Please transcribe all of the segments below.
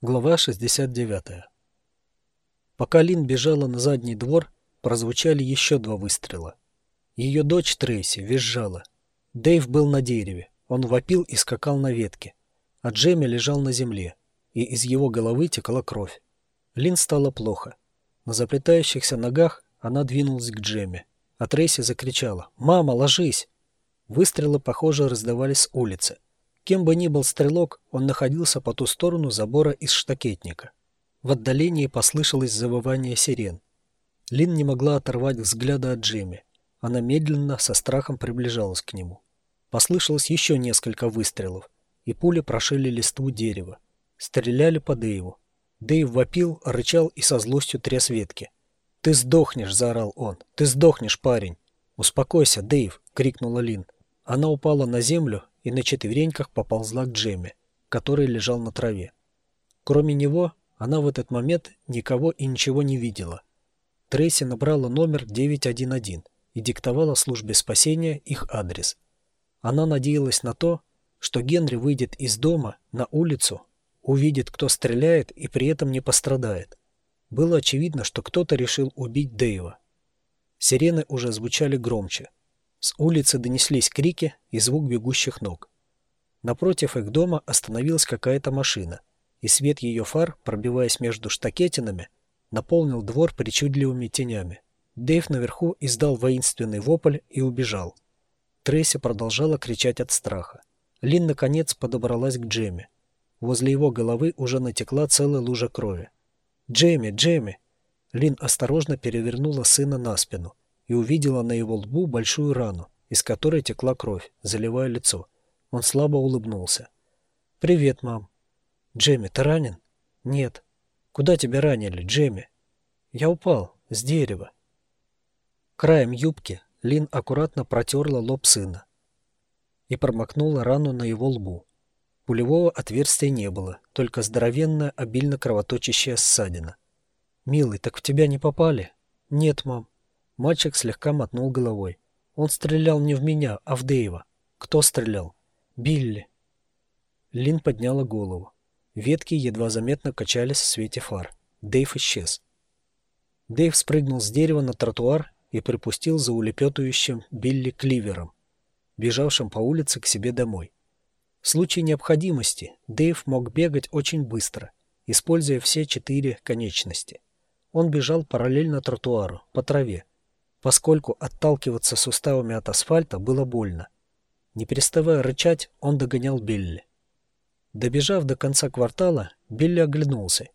Глава 69. Пока Лин бежала на задний двор, прозвучали еще два выстрела. Ее дочь Трейси визжала. Дэйв был на дереве. Он вопил и скакал на ветке. А Джемми лежал на земле, и из его головы текла кровь. Лин стало плохо. На заплетающихся ногах она двинулась к Джемми. А Трейси закричала «Мама, ложись!». Выстрелы, похоже, раздавались с улицы. Кем бы ни был стрелок, он находился по ту сторону забора из штакетника. В отдалении послышалось завывание сирен. Лин не могла оторвать взгляда от Джимми. Она медленно, со страхом приближалась к нему. Послышалось еще несколько выстрелов, и пули прошили листву дерева. Стреляли по Дэйву. Дэйв вопил, рычал и со злостью тряс ветки. «Ты сдохнешь!» – заорал он. «Ты сдохнешь, парень!» «Успокойся, Дэйв!» – крикнула Лин. Она упала на землю и на четвереньках поползла к Джемме, который лежал на траве. Кроме него, она в этот момент никого и ничего не видела. Трейси набрала номер 911 и диктовала службе спасения их адрес. Она надеялась на то, что Генри выйдет из дома на улицу, увидит, кто стреляет и при этом не пострадает. Было очевидно, что кто-то решил убить Дэйва. Сирены уже звучали громче. С улицы донеслись крики и звук бегущих ног. Напротив их дома остановилась какая-то машина, и свет ее фар, пробиваясь между штакетинами, наполнил двор причудливыми тенями. Дэйв наверху издал воинственный вопль и убежал. Трейси продолжала кричать от страха. Лин, наконец, подобралась к Джемми. Возле его головы уже натекла целая лужа крови. «Джемми! Джемми!» Лин осторожно перевернула сына на спину и увидела на его лбу большую рану, из которой текла кровь, заливая лицо. Он слабо улыбнулся. «Привет, мам». «Джемми, ты ранен?» «Нет». «Куда тебя ранили, Джемми?» «Я упал. С дерева». Краем юбки Лин аккуратно протерла лоб сына и промокнула рану на его лбу. Пулевого отверстия не было, только здоровенная, обильно кровоточащая ссадина. «Милый, так в тебя не попали?» «Нет, мам». Мальчик слегка мотнул головой. Он стрелял не в меня, а в Дэйва. Кто стрелял? Билли. Лин подняла голову. Ветки едва заметно качались в свете фар. Дэйв исчез. Дэйв спрыгнул с дерева на тротуар и припустил за улепетывающим Билли Кливером, бежавшим по улице к себе домой. В случае необходимости Дэйв мог бегать очень быстро, используя все четыре конечности. Он бежал параллельно тротуару, по траве, поскольку отталкиваться суставами от асфальта было больно. Не переставая рычать, он догонял Билли. Добежав до конца квартала, Билли оглянулся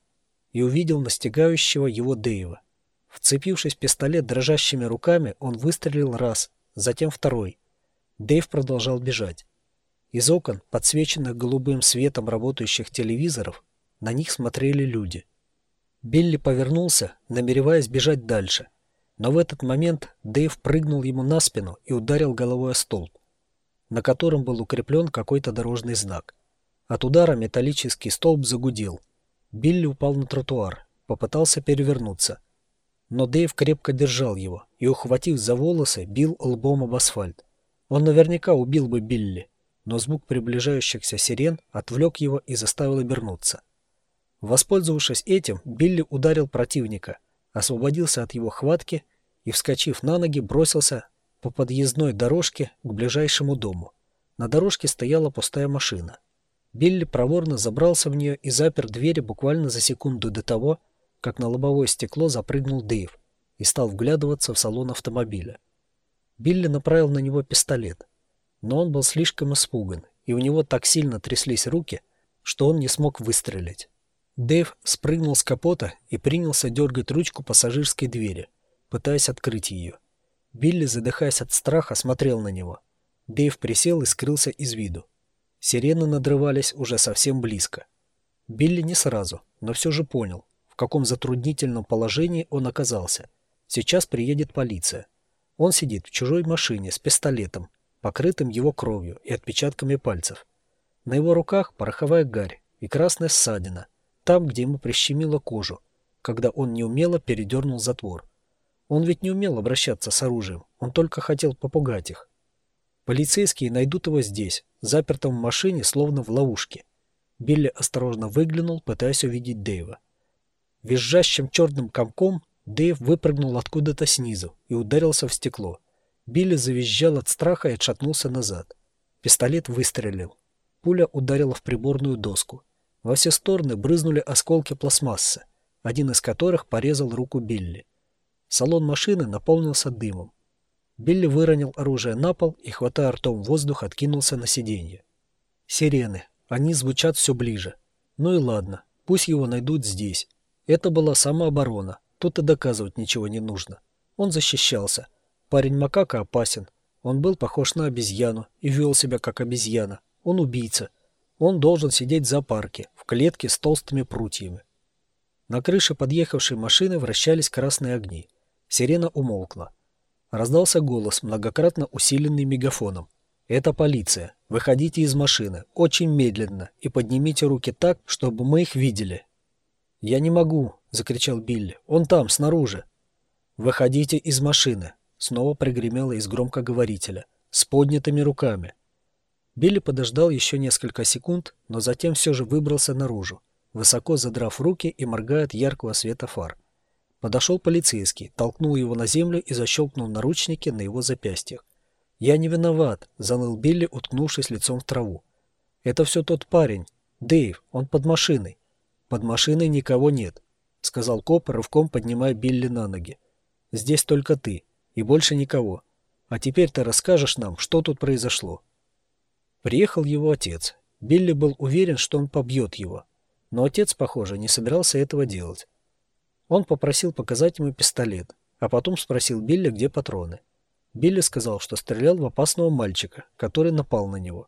и увидел настигающего его Дэйва. Вцепившись в пистолет дрожащими руками, он выстрелил раз, затем второй. Дэйв продолжал бежать. Из окон, подсвеченных голубым светом работающих телевизоров, на них смотрели люди. Билли повернулся, намереваясь бежать дальше. Но в этот момент Дэйв прыгнул ему на спину и ударил головой о столб, на котором был укреплен какой-то дорожный знак. От удара металлический столб загудел. Билли упал на тротуар, попытался перевернуться. Но Дэйв крепко держал его и, ухватив за волосы, бил лбом об асфальт. Он наверняка убил бы Билли, но звук приближающихся сирен отвлек его и заставил обернуться. Воспользовавшись этим, Билли ударил противника, освободился от его хватки и, вскочив на ноги, бросился по подъездной дорожке к ближайшему дому. На дорожке стояла пустая машина. Билли проворно забрался в нее и запер двери буквально за секунду до того, как на лобовое стекло запрыгнул Дэйв и стал вглядываться в салон автомобиля. Билли направил на него пистолет, но он был слишком испуган, и у него так сильно тряслись руки, что он не смог выстрелить. Дэйв спрыгнул с капота и принялся дергать ручку пассажирской двери, пытаясь открыть ее. Билли, задыхаясь от страха, смотрел на него. Дэйв присел и скрылся из виду. Сирены надрывались уже совсем близко. Билли не сразу, но все же понял, в каком затруднительном положении он оказался. Сейчас приедет полиция. Он сидит в чужой машине с пистолетом, покрытым его кровью и отпечатками пальцев. На его руках пороховая гарь и красная ссадина, там, где ему прищемило кожу, когда он неумело передернул затвор. Он ведь не умел обращаться с оружием, он только хотел попугать их. Полицейские найдут его здесь, запертым в машине, словно в ловушке. Билли осторожно выглянул, пытаясь увидеть Дэйва. Визжащим черным комком Дэйв выпрыгнул откуда-то снизу и ударился в стекло. Билли завизжал от страха и отшатнулся назад. Пистолет выстрелил. Пуля ударила в приборную доску. Во все стороны брызнули осколки пластмассы, один из которых порезал руку Билли. Салон машины наполнился дымом. Билли выронил оружие на пол и, хватая ртом воздух, откинулся на сиденье. Сирены. Они звучат все ближе. Ну и ладно, пусть его найдут здесь. Это была самооборона. Тут и доказывать ничего не нужно. Он защищался. Парень макака опасен. Он был похож на обезьяну и вел себя как обезьяна. Он убийца. Он должен сидеть в зоопарке, в клетке с толстыми прутьями. На крыше подъехавшей машины вращались красные огни. Сирена умолкла. Раздался голос, многократно усиленный мегафоном. «Это полиция. Выходите из машины. Очень медленно. И поднимите руки так, чтобы мы их видели». «Я не могу», — закричал Билли. «Он там, снаружи». «Выходите из машины», — снова пригремело из громкоговорителя. «С поднятыми руками». Билли подождал еще несколько секунд, но затем все же выбрался наружу, высоко задрав руки и моргая от яркого света фар. Подошел полицейский, толкнул его на землю и защелкнул наручники на его запястьях. «Я не виноват», — заныл Билли, уткнувшись лицом в траву. «Это все тот парень. Дэйв, он под машиной». «Под машиной никого нет», — сказал коп, рывком поднимая Билли на ноги. «Здесь только ты, и больше никого. А теперь ты расскажешь нам, что тут произошло». Приехал его отец. Билли был уверен, что он побьет его. Но отец, похоже, не собирался этого делать. Он попросил показать ему пистолет, а потом спросил Билли, где патроны. Билли сказал, что стрелял в опасного мальчика, который напал на него.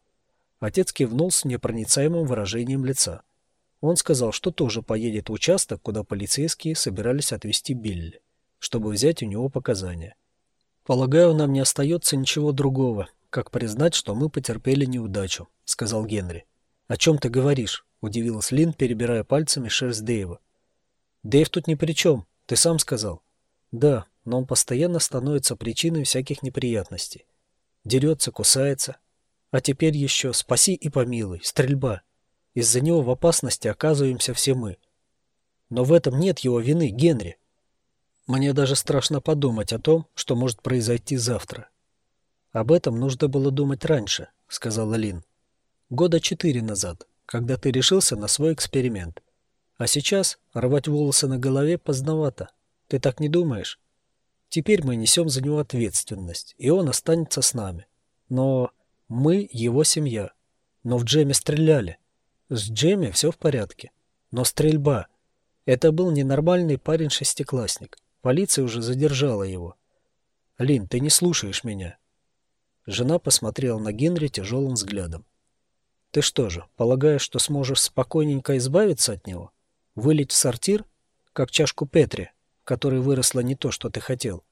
Отец кивнул с непроницаемым выражением лица. Он сказал, что тоже поедет в участок, куда полицейские собирались отвезти Билли, чтобы взять у него показания. «Полагаю, нам не остается ничего другого, как признать, что мы потерпели неудачу», — сказал Генри. «О чем ты говоришь?» — удивилась Лин, перебирая пальцами шерсть Дэйва. «Дэйв тут ни при чем, ты сам сказал». «Да, но он постоянно становится причиной всяких неприятностей. Дерется, кусается. А теперь еще спаси и помилуй, стрельба. Из-за него в опасности оказываемся все мы. Но в этом нет его вины, Генри. Мне даже страшно подумать о том, что может произойти завтра. «Об этом нужно было думать раньше», — сказала Лин. «Года четыре назад, когда ты решился на свой эксперимент. А сейчас рвать волосы на голове поздновато. Ты так не думаешь? Теперь мы несем за него ответственность, и он останется с нами. Но мы его семья. Но в Джеме стреляли. С Джеме все в порядке. Но стрельба. Это был ненормальный парень-шестиклассник. Полиция уже задержала его. Лин, ты не слушаешь меня. Жена посмотрела на Генри тяжелым взглядом. «Ты что же, полагаешь, что сможешь спокойненько избавиться от него? Вылить в сортир, как чашку Петри, в которой выросло не то, что ты хотел?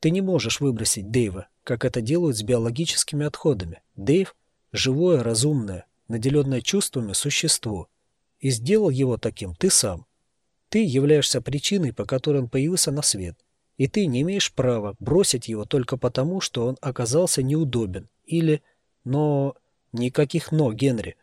Ты не можешь выбросить Дэйва, как это делают с биологическими отходами. Дэйв – живое, разумное, наделенное чувствами существо. И сделал его таким ты сам. Ты являешься причиной, по которой он появился на свет – и ты не имеешь права бросить его только потому, что он оказался неудобен. Или «но...» Никаких «но», Генри.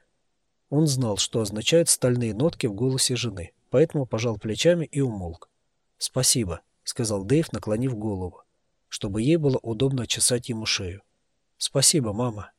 Он знал, что означают стальные нотки в голосе жены, поэтому пожал плечами и умолк. «Спасибо», — сказал Дэйв, наклонив голову, чтобы ей было удобно чесать ему шею. «Спасибо, мама».